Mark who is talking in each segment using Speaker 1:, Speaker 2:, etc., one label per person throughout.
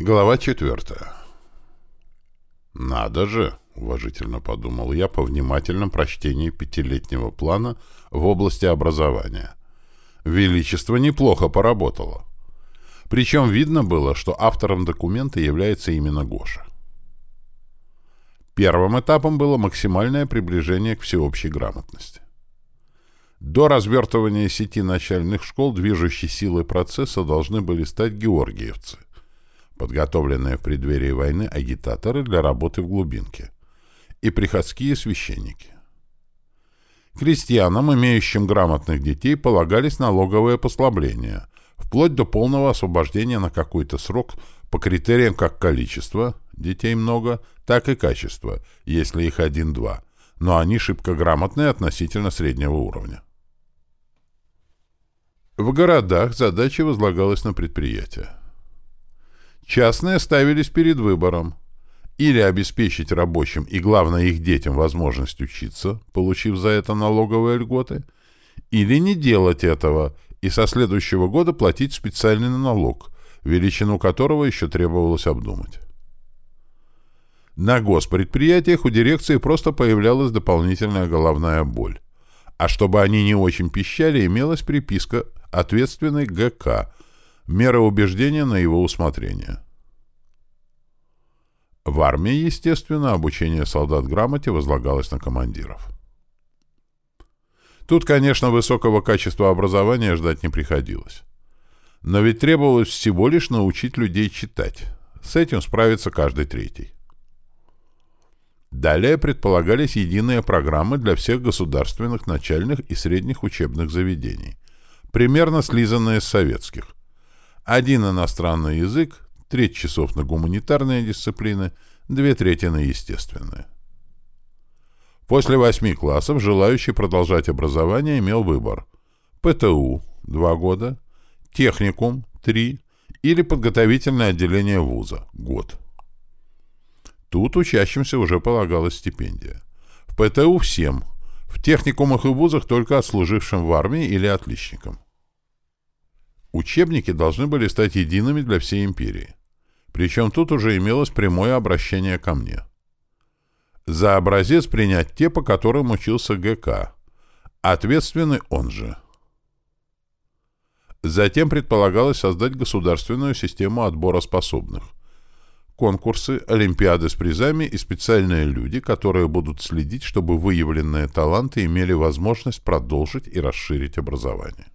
Speaker 1: Глава четвертая. «Надо же!» — уважительно подумал я по внимательном прочтении пятилетнего плана в области образования. Величество неплохо поработало. Причем видно было, что автором документа является именно Гоша. Первым этапом было максимальное приближение к всеобщей грамотности. До развертывания сети начальных школ движущей силой процесса должны были стать георгиевцы, подготовленные в преддверии войны агитаторы для работы в глубинке, и приходские священники. Крестьянам, имеющим грамотных детей, полагались налоговые послабления, вплоть до полного освобождения на какой-то срок по критериям как количество, детей много, так и качество, если их один-два, но они шибко грамотные относительно среднего уровня. В городах задача возлагалась на предприятия. Частные ставились перед выбором. Или обеспечить рабочим и, главное, их детям возможность учиться, получив за это налоговые льготы, или не делать этого и со следующего года платить специальный налог, величину которого еще требовалось обдумать. На госпредприятиях у дирекции просто появлялась дополнительная головная боль. А чтобы они не очень пищали, имелась приписка «Ответственный ГК», Мера убеждения на его усмотрение. В армии, естественно, обучение солдат грамоте возлагалось на командиров. Тут, конечно, высокого качества образования ждать не приходилось. Но ведь требовалось всего лишь научить людей читать. С этим справится каждый третий. Далее предполагались единые программы для всех государственных начальных и средних учебных заведений, примерно слизанные с советских, один иностранный язык, треть часов на гуманитарные дисциплины, две трети на естественные. После восьми классов желающий продолжать образование имел выбор. ПТУ – два года, техникум – три или подготовительное отделение вуза – год. Тут учащимся уже полагалась стипендия. В ПТУ всем, в техникумах и вузах только отслужившим в армии или отличникам. Учебники должны были стать едиными для всей империи. Причем тут уже имелось прямое обращение ко мне. За образец принять те, по которым учился ГК. Ответственный он же. Затем предполагалось создать государственную систему отбора способных. Конкурсы, олимпиады с призами и специальные люди, которые будут следить, чтобы выявленные таланты имели возможность продолжить и расширить образование.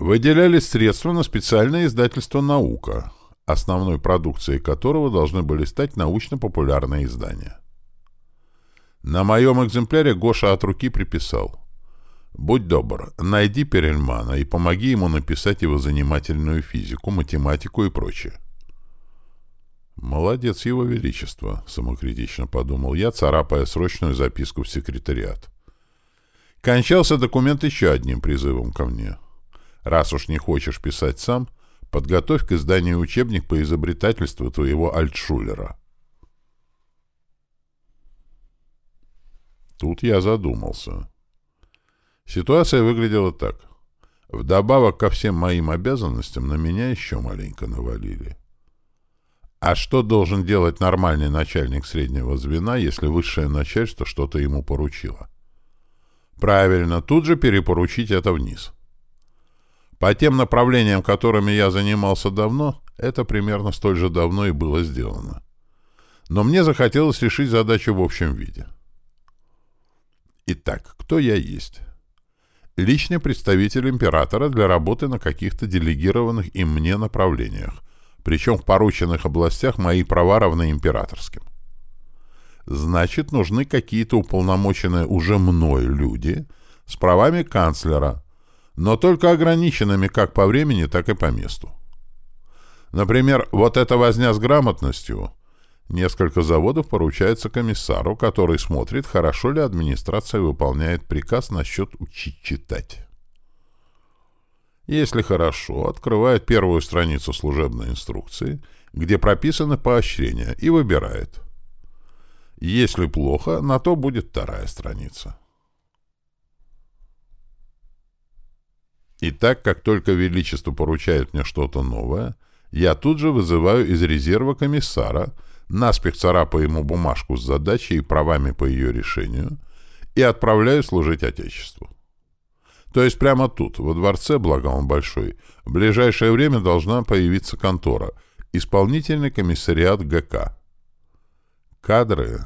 Speaker 1: Выделялись средства на специальное издательство «Наука», основной продукцией которого должны были стать научно-популярные издания. На моем экземпляре Гоша от руки приписал «Будь добр, найди Перельмана и помоги ему написать его занимательную физику, математику и прочее». «Молодец его величество», — самокритично подумал я, царапая срочную записку в секретариат. Кончался документ еще одним призывом ко мне — Раз уж не хочешь писать сам, подготовь к изданию учебник по изобретательству твоего Альтшулера. Тут я задумался. Ситуация выглядела так. Вдобавок ко всем моим обязанностям на меня еще маленько навалили. А что должен делать нормальный начальник среднего звена, если высшее начальство что-то ему поручило? Правильно, тут же перепоручить это вниз. — по тем направлениям, которыми я занимался давно, это примерно столь же давно и было сделано. Но мне захотелось решить задачу в общем виде. Итак, кто я есть? Личный представитель императора для работы на каких-то делегированных им мне направлениях, причем в порученных областях мои права равны императорским. Значит, нужны какие-то уполномоченные уже мной люди с правами канцлера, но только ограниченными как по времени, так и по месту. Например, вот эта возня с грамотностью. Несколько заводов поручается комиссару, который смотрит, хорошо ли администрация выполняет приказ насчет учить читать. Если хорошо, открывает первую страницу служебной инструкции, где прописаны поощрения, и выбирает. Если плохо, на то будет вторая страница. И так, как только Величество поручает мне что-то новое, Я тут же вызываю из резерва комиссара, наспех царапаю ему бумажку с задачей и правами по ее решению и отправляю служить Отечеству. То есть прямо тут, во дворце, благо он большой, в ближайшее время должна появиться контора, исполнительный комиссариат ГК. Кадры...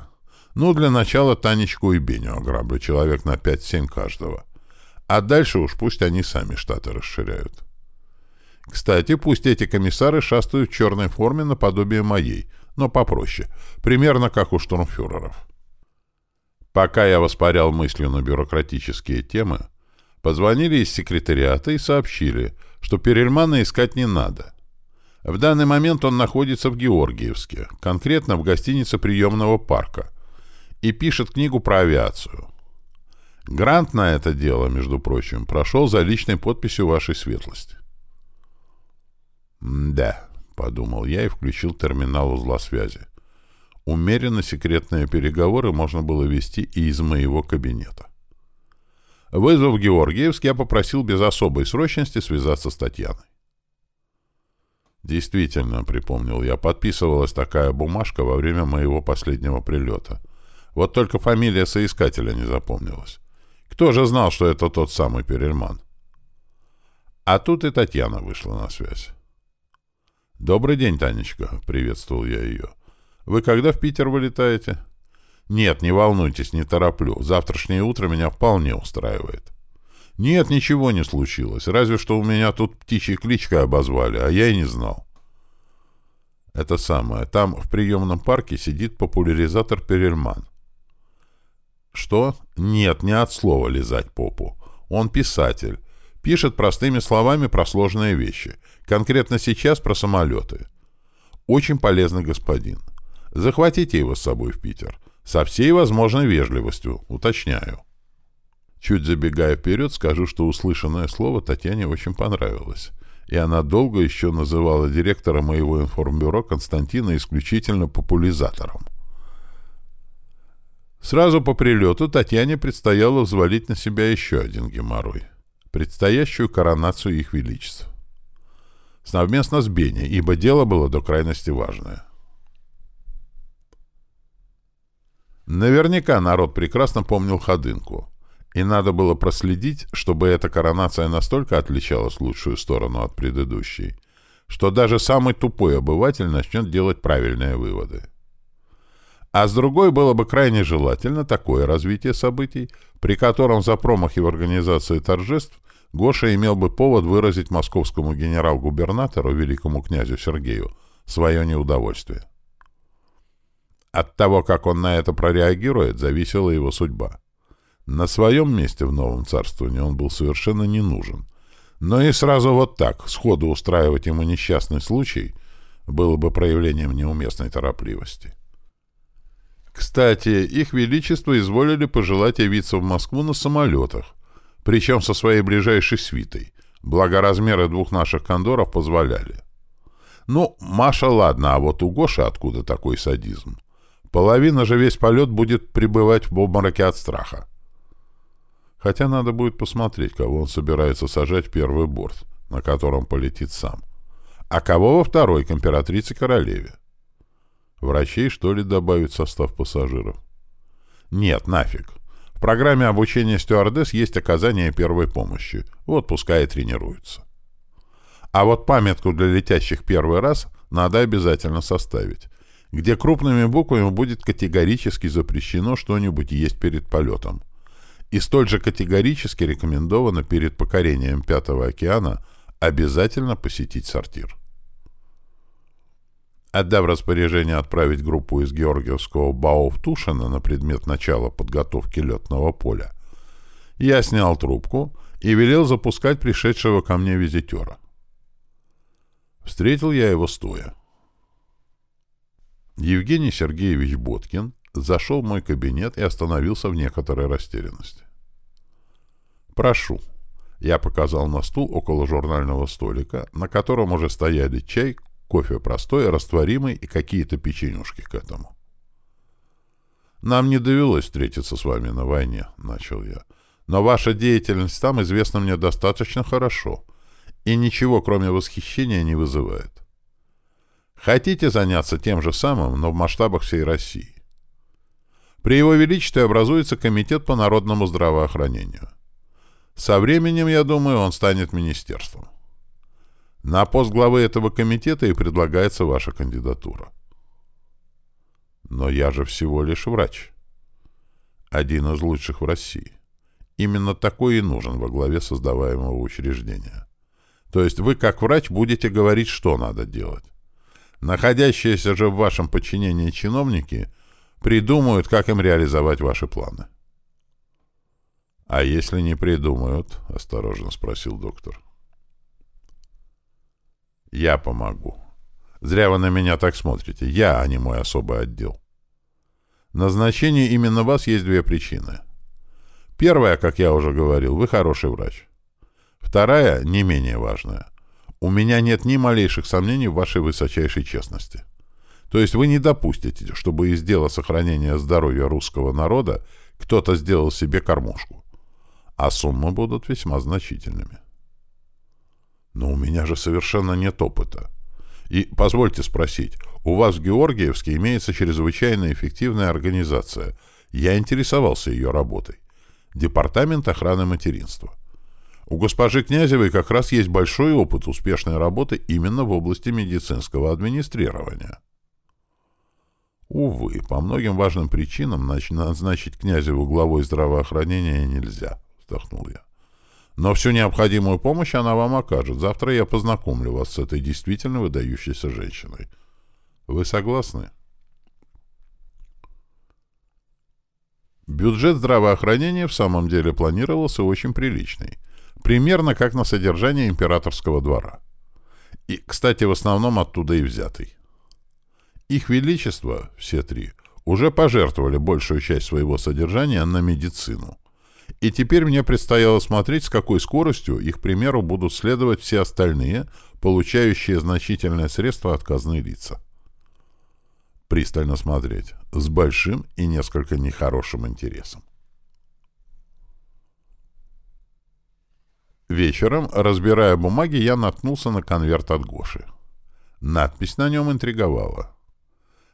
Speaker 1: Ну, для начала Танечку и Беню ограблю, человек на 5-7 каждого. А дальше уж пусть они сами штаты расширяют. Кстати, пусть эти комиссары шастают в черной форме наподобие моей, но попроще, примерно как у штурмфюреров. Пока я воспарял мыслью на бюрократические темы, Позвонили из секретариата и сообщили, что Перельмана искать не надо. В данный момент он находится в Георгиевске, конкретно в гостинице приемного парка, и пишет книгу про авиацию. Грант на это дело, между прочим, прошел за личной подписью вашей светлости. «Да», — подумал я и включил терминал узла связи. Умеренно секретные переговоры можно было вести и из моего кабинета. Вызвав Георгиевск, я попросил без особой срочности связаться с Татьяной. Действительно, припомнил я, подписывалась такая бумажка во время моего последнего прилета. Вот только фамилия соискателя не запомнилась. Кто же знал, что это тот самый Перельман? А тут и Татьяна вышла на связь. «Добрый день, Танечка», — приветствовал я ее. «Вы когда в Питер вылетаете?» «Нет, не волнуйтесь, не тороплю. Завтрашнее утро меня вполне устраивает». «Нет, ничего не случилось. Разве что у меня тут птичьей кличкой обозвали, а я и не знал». Это самое. Там в приемном парке сидит популяризатор Перельман. Что? Нет, не от слова лизать попу. Он писатель. Пишет простыми словами про сложные вещи. Конкретно сейчас про самолеты. Очень полезный господин. Захватите его с собой в Питер. Со всей возможной вежливостью, уточняю. Чуть забегая вперед, скажу, что услышанное слово Татьяне очень понравилось. И она долго еще называла директора моего информбюро Константина исключительно популяризатором. Сразу по прилету Татьяне предстояло взвалить на себя еще один геморрой. Предстоящую коронацию их величеств. Совместно с Беней, ибо дело было до крайности важное. Наверняка народ прекрасно помнил Ходынку, и надо было проследить, чтобы эта коронация настолько отличалась лучшую сторону от предыдущей, что даже самый тупой обыватель начнет делать правильные выводы. А с другой было бы крайне желательно такое развитие событий, при котором за промахи в организации торжеств Гоша имел бы повод выразить московскому генерал-губернатору, великому князю Сергею, свое неудовольствие. От того, как он на это прореагирует, зависела его судьба. На своем месте в новом царствовании он был совершенно не нужен. Но и сразу вот так, сходу устраивать ему несчастный случай, было бы проявлением неуместной торопливости. Кстати, их величество изволили пожелать явиться в Москву на самолетах, причем со своей ближайшей свитой, благо размеры двух наших кондоров позволяли. Ну, Маша ладно, а вот у Гоши откуда такой садизм? Половина же весь полет будет пребывать в обмороке от страха. Хотя надо будет посмотреть, кого он собирается сажать в первый борт, на котором полетит сам. А кого во второй, к императрице-королеве. Врачей, что ли, добавить в состав пассажиров? Нет, нафиг. В программе обучения стюардесс есть оказание первой помощи. Вот пускай и тренируются. А вот памятку для летящих первый раз надо обязательно составить где крупными буквами будет категорически запрещено что-нибудь есть перед полетом. И столь же категорически рекомендовано перед покорением Пятого океана обязательно посетить сортир. Отдав распоряжение отправить группу из Георгиевского БАО в Тушино на предмет начала подготовки летного поля, я снял трубку и велел запускать пришедшего ко мне визитера. Встретил я его стоя. Евгений Сергеевич Боткин зашел в мой кабинет и остановился в некоторой растерянности. «Прошу». Я показал на стул около журнального столика, на котором уже стояли чай, кофе простой, растворимый и какие-то печенюшки к этому. «Нам не довелось встретиться с вами на войне», — начал я. «Но ваша деятельность там известна мне достаточно хорошо и ничего, кроме восхищения, не вызывает. Хотите заняться тем же самым, но в масштабах всей России? При Его Величестве образуется Комитет по народному здравоохранению. Со временем, я думаю, он станет министерством. На пост главы этого комитета и предлагается ваша кандидатура. Но я же всего лишь врач. Один из лучших в России. Именно такой и нужен во главе создаваемого учреждения. То есть вы, как врач, будете говорить, что надо делать. Находящиеся же в вашем подчинении чиновники придумают, как им реализовать ваши планы. «А если не придумают?» — осторожно спросил доктор. «Я помогу. Зря вы на меня так смотрите. Я, а не мой особый отдел. Назначение именно вас есть две причины. Первая, как я уже говорил, вы хороший врач. Вторая, не менее важная. У меня нет ни малейших сомнений в вашей высочайшей честности. То есть вы не допустите, чтобы из дела сохранения здоровья русского народа кто-то сделал себе кормушку. А суммы будут весьма значительными. Но у меня же совершенно нет опыта. И позвольте спросить, у вас в Георгиевске имеется чрезвычайно эффективная организация. Я интересовался ее работой. Департамент охраны материнства. У госпожи Князевой как раз есть большой опыт успешной работы именно в области медицинского администрирования. Увы, по многим важным причинам назначить Князеву главой здравоохранения нельзя, вздохнул я. Но всю необходимую помощь она вам окажет. Завтра я познакомлю вас с этой действительно выдающейся женщиной. Вы согласны? Бюджет здравоохранения в самом деле планировался очень приличный. Примерно как на содержание императорского двора. И, кстати, в основном оттуда и взятый. Их Величество, все три, уже пожертвовали большую часть своего содержания на медицину. И теперь мне предстояло смотреть, с какой скоростью их примеру будут следовать все остальные, получающие значительное средство отказные лица. Пристально смотреть, с большим и несколько нехорошим интересом. Вечером, разбирая бумаги, я наткнулся на конверт от Гоши. Надпись на нем интриговала.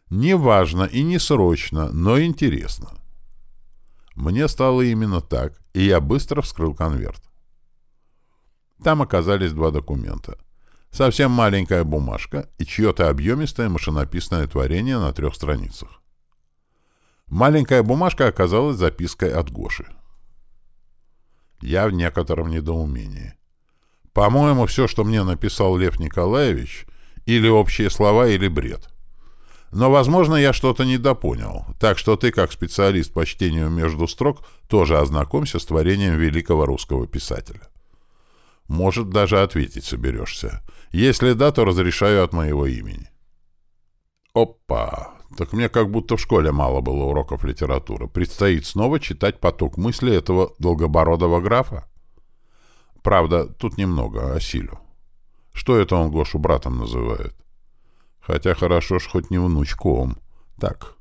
Speaker 1: «Не важно и не срочно, но интересно». Мне стало именно так, и я быстро вскрыл конверт. Там оказались два документа. Совсем маленькая бумажка и чье-то объемистое машинописное творение на трех страницах. Маленькая бумажка оказалась запиской от Гоши. Я в некотором недоумении. По-моему, все, что мне написал Лев Николаевич, или общие слова, или бред. Но, возможно, я что-то недопонял, так что ты, как специалист по чтению между строк, тоже ознакомься с творением великого русского писателя. Может, даже ответить соберешься. Если да, то разрешаю от моего имени. Опа! Так мне как будто в школе мало было уроков литературы. Предстоит снова читать поток мысли этого долгобородого графа. Правда, тут немного, о силю. Что это он Гошу братом называет? Хотя хорошо ж хоть не внучком. Так,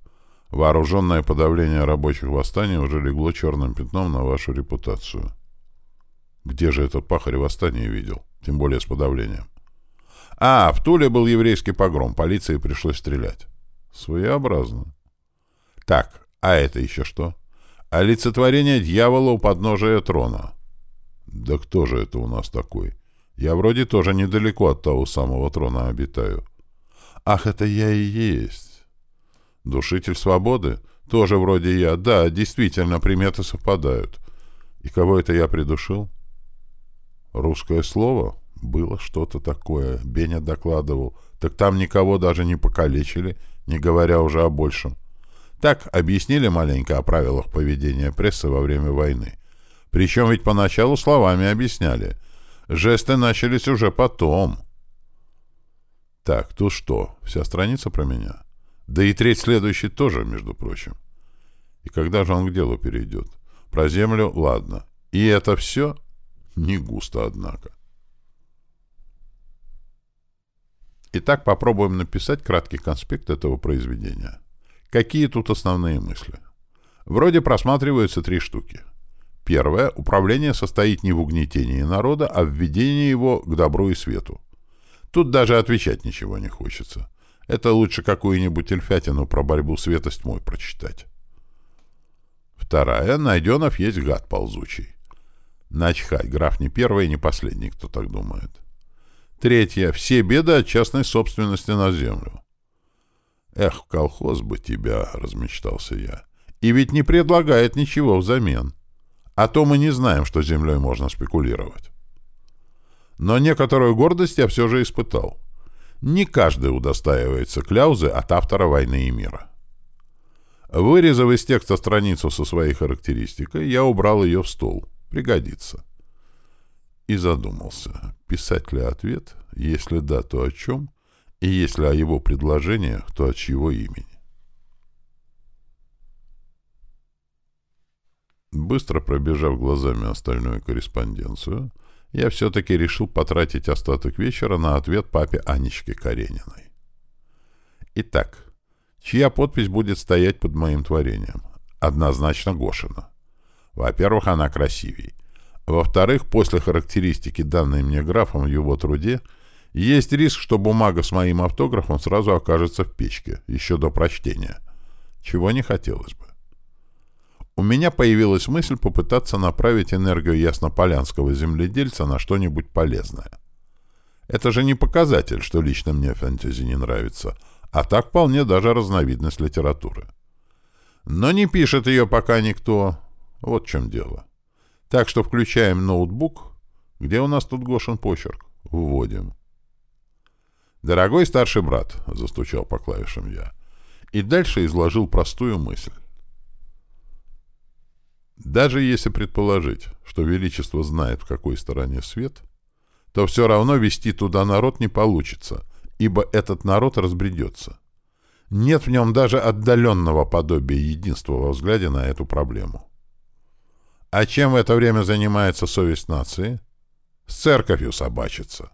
Speaker 1: вооруженное подавление рабочих восстаний уже легло черным пятном на вашу репутацию. Где же этот пахарь восстание видел? Тем более с подавлением. А, в Туле был еврейский погром, полиции пришлось стрелять. Своеобразно. Так, а это еще что? Олицетворение дьявола у подножия трона. Да кто же это у нас такой? Я вроде тоже недалеко от того самого трона обитаю. Ах, это я и есть. Душитель свободы? Тоже вроде я. Да, действительно, приметы совпадают. И кого это я придушил? Русское слово? Было что-то такое. Беня докладывал. Так там никого даже не покалечили, не говоря уже о большем. Так объяснили маленько о правилах поведения прессы во время войны. Причем ведь поначалу словами объясняли. Жесты начались уже потом. Так, тут что? Вся страница про меня? Да и треть следующей тоже, между прочим. И когда же он к делу перейдет? Про землю? Ладно. И это все? Не густо, однако. Итак, попробуем написать краткий конспект этого произведения. Какие тут основные мысли? Вроде просматриваются три штуки. Первое. Управление состоит не в угнетении народа, а в введении его к добру и свету. Тут даже отвечать ничего не хочется. Это лучше какую-нибудь эльфятину про борьбу света с тьмой прочитать. Вторая. Найденов есть гад ползучий. Начхать, граф не первый и не последний, кто так думает. Третье. Все беды от частной собственности на землю. Эх, колхоз бы тебя, размечтался я. И ведь не предлагает ничего взамен. А то мы не знаем, что землей можно спекулировать. Но некоторую гордость я все же испытал. Не каждый удостаивается кляузы от автора «Войны и мира». Вырезав из текста страницу со своей характеристикой, я убрал ее в стол. Пригодится. И задумался, писать ли ответ, если да, то о чем, и если о его предложениях, то от чьего имени. Быстро пробежав глазами остальную корреспонденцию, я все-таки решил потратить остаток вечера на ответ папе Анечке Карениной. Итак, Чья подпись будет стоять под моим творением? Однозначно Гошина. Во-первых, она красивей. Во-вторых, после характеристики, данной мне графом в его труде, есть риск, что бумага с моим автографом сразу окажется в печке, еще до прочтения. Чего не хотелось бы. У меня появилась мысль попытаться направить энергию яснополянского земледельца на что-нибудь полезное. Это же не показатель, что лично мне фэнтези не нравится, а так вполне даже разновидность литературы. Но не пишет ее пока никто. Вот в чем дело. Так что включаем ноутбук. Где у нас тут Гошин почерк? Вводим. «Дорогой старший брат», — застучал по клавишам я, и дальше изложил простую мысль. Даже если предположить, что Величество знает, в какой стороне свет, то все равно вести туда народ не получится, ибо этот народ разбредется. Нет в нем даже отдаленного подобия единства во взгляде на эту проблему. А чем в это время занимается совесть нации? С церковью собачится.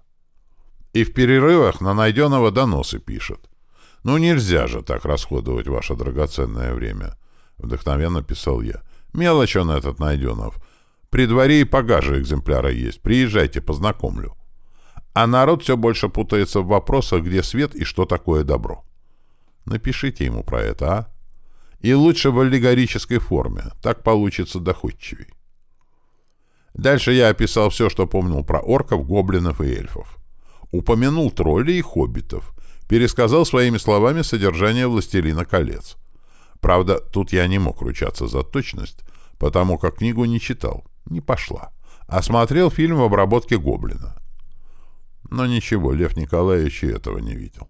Speaker 1: И в перерывах на найденного доносы пишет. «Ну нельзя же так расходовать ваше драгоценное время», — вдохновенно писал я. «Мелочь он этот найденов. При дворе и погаже экземпляра есть. Приезжайте, познакомлю». А народ все больше путается в вопросах, где свет и что такое добро. Напишите ему про это, а? И лучше в аллегорической форме, так получится доходчивей. Дальше я описал все, что помнил про орков, гоблинов и эльфов. Упомянул троллей и хоббитов. Пересказал своими словами содержание «Властелина колец». Правда, тут я не мог ручаться за точность, потому как книгу не читал, не пошла, а смотрел фильм в обработке гоблина. Но ничего, Лев Николаевич и этого не видел.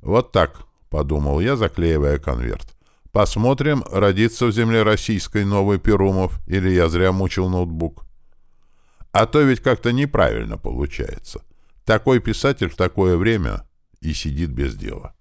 Speaker 1: «Вот так», — подумал я, заклеивая конверт. «Посмотрим, родится в земле российской новый Перумов, или я зря мучил ноутбук. А то ведь как-то неправильно получается. Такой писатель в такое время и сидит без дела».